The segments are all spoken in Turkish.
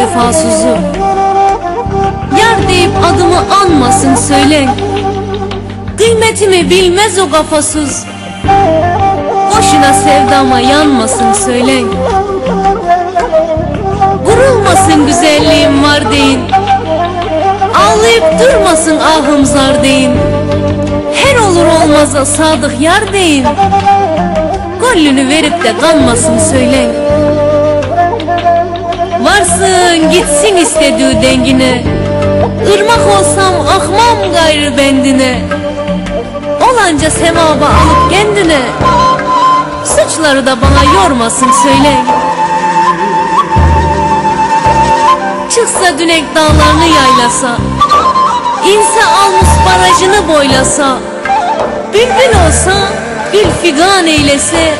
vefasızı Yar deyip adımı anmasın söyle. Kıymetimi bilmez o kafasız. Boşuna sevdama yanmasın söyle. Vurulmasın güzelliğim var deyin. Ağlayıp durmasın ahım zar deyin. Her olur olmaza sadık yar deyin. Gollünü verip de kanmasın söyleyin Varsın gitsin istediği dengine. Irmak olsam akmam gayrı bendine. Olanca sevaba alıp kendine. Suçları da bana yormasın söyle. Çıksa dünek dağlarını yaylasa İnse almış barajını boylasa Bülbül olsa gül figan eylese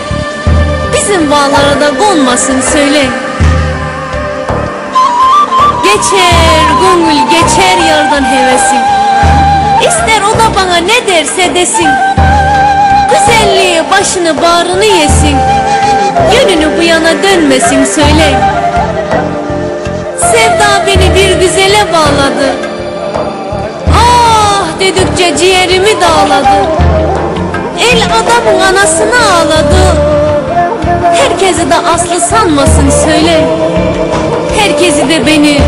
Bizim bağlara da konmasın söyle Geçer gönül geçer yardan hevesi İster o da bana ne derse desin. Güzelliği başını bağrını yesin. Yönünü bu yana dönmesin söyle. Sevda beni bir güzele bağladı. Ah dedikçe ciğerimi dağladı. El adamın anasını ağladı Herkesi de aslı sanmasın söyle. Herkesi de beni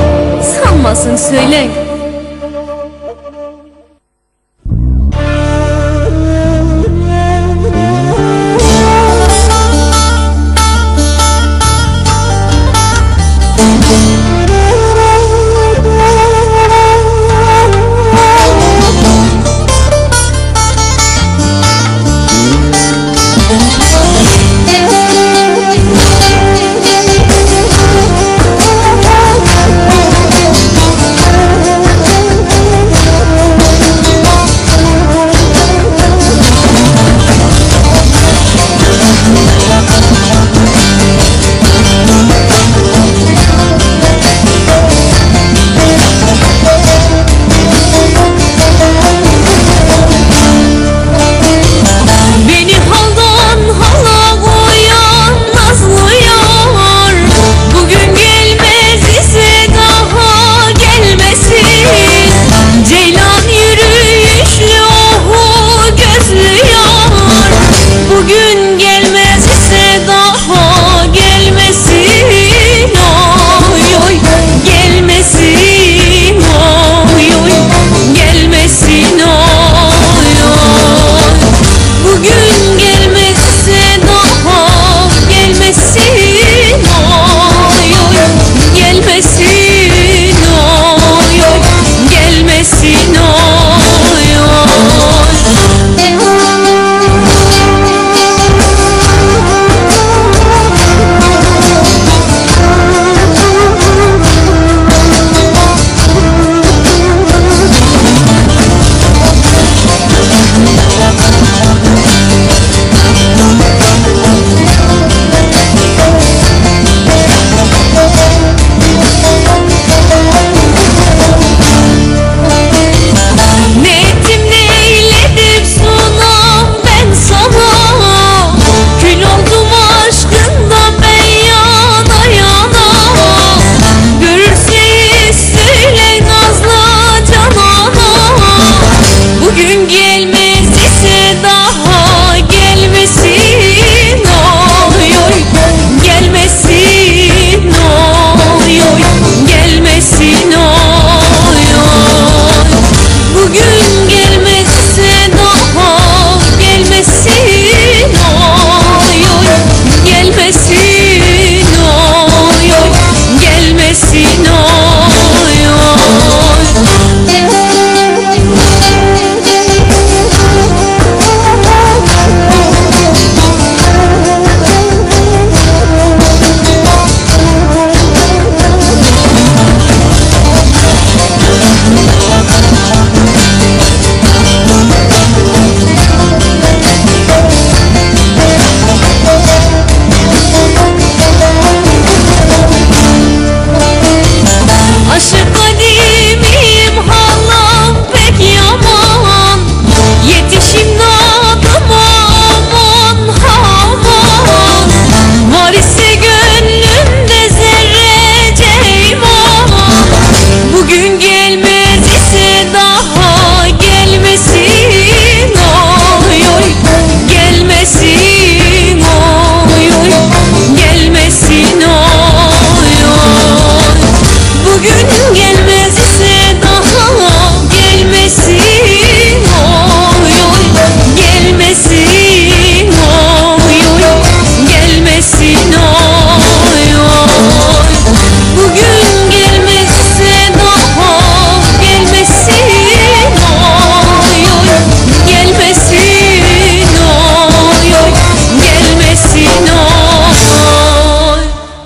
sanmasın söyle